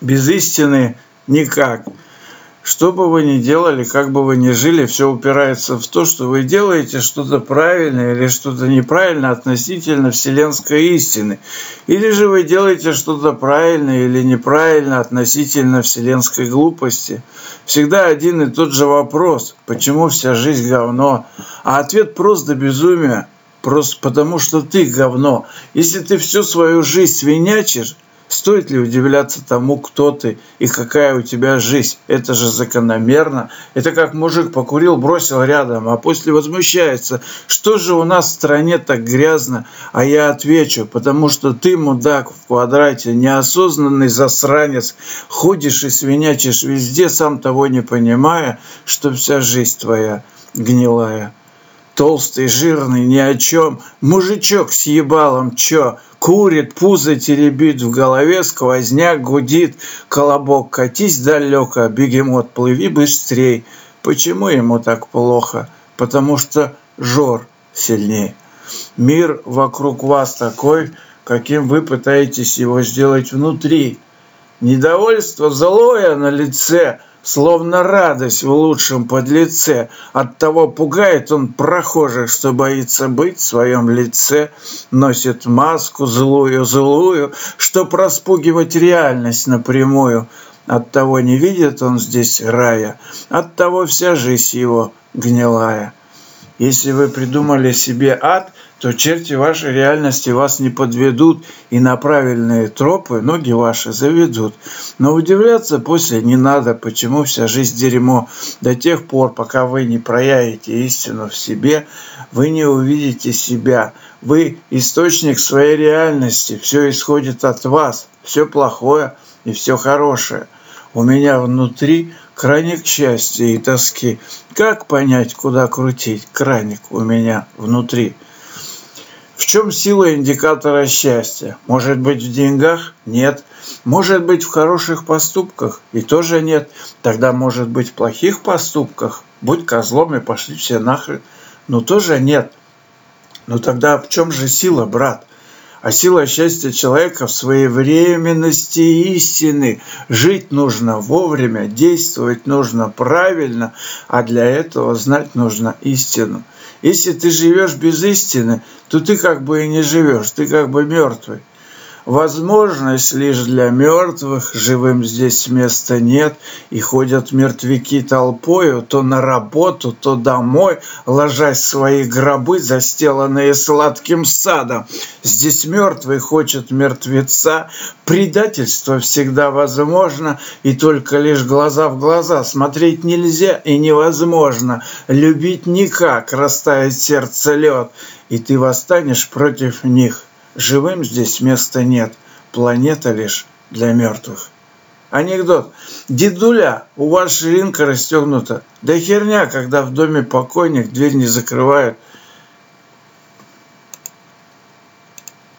Без истины никак. Что бы вы ни делали, как бы вы ни жили, все упирается в то, что вы делаете что-то правильное или что-то неправильно относительно вселенской истины. Или же вы делаете что-то правильное или неправильно относительно вселенской глупости. Всегда один и тот же вопрос, почему вся жизнь говно? А ответ просто безумие, просто потому что ты говно. Если ты всю свою жизнь свинячишь, Стоит ли удивляться тому, кто ты и какая у тебя жизнь? Это же закономерно. Это как мужик покурил, бросил рядом, а после возмущается. Что же у нас в стране так грязно? А я отвечу, потому что ты, мудак в квадрате, неосознанный засранец, ходишь и свинячишь везде, сам того не понимая, что вся жизнь твоя гнилая толстый, жирный, ни о чем. Мужичок с ебалом, чё? Курит, пузо теребит, в голове сквозняк гудит. Колобок, катись далеко, бегемот, плыви быстрей. Почему ему так плохо? Потому что жор сильней. Мир вокруг вас такой, каким вы пытаетесь его сделать внутри. Недовольство злое на лице – словно радость в лучшем подлеце. того пугает он прохожих, что боится быть в своем лице, носит маску злую-злую, чтоб распугивать реальность напрямую. От того не видит он здесь рая, от того вся жизнь его гнилая. Если вы придумали себе ад, то черти вашей реальности вас не подведут и на правильные тропы ноги ваши заведут. Но удивляться после не надо, почему вся жизнь дерьмо. До тех пор, пока вы не проявите истину в себе, вы не увидите себя. Вы источник своей реальности, все исходит от вас, все плохое и все хорошее. У меня внутри краник счастья и тоски. Как понять, куда крутить краник у меня внутри? В чем сила индикатора счастья? Может быть в деньгах? Нет. Может быть в хороших поступках? И тоже нет. Тогда может быть в плохих поступках? Будь козлом и пошли все нахрен. Но тоже нет. Ну тогда в чем же сила, брат? А сила счастья человека в своевременности истины. Жить нужно вовремя, действовать нужно правильно, а для этого знать нужно истину. Если ты живешь без истины, то ты как бы и не живешь, ты как бы мертвый возможность лишь для мертвых, живым здесь места нет, и ходят мертвяки толпою, то на работу, то домой, ложась в свои гробы, застеленные сладким садом. Здесь мертвый хочет мертвеца, предательство всегда возможно, и только лишь глаза в глаза смотреть нельзя и невозможно, любить никак, растает сердце лед, и ты восстанешь против них. Живым здесь места нет, планета лишь для мертвых. Анекдот. Дедуля, у вас ширинка расстегнута. Да херня, когда в доме покойник дверь не закрывают –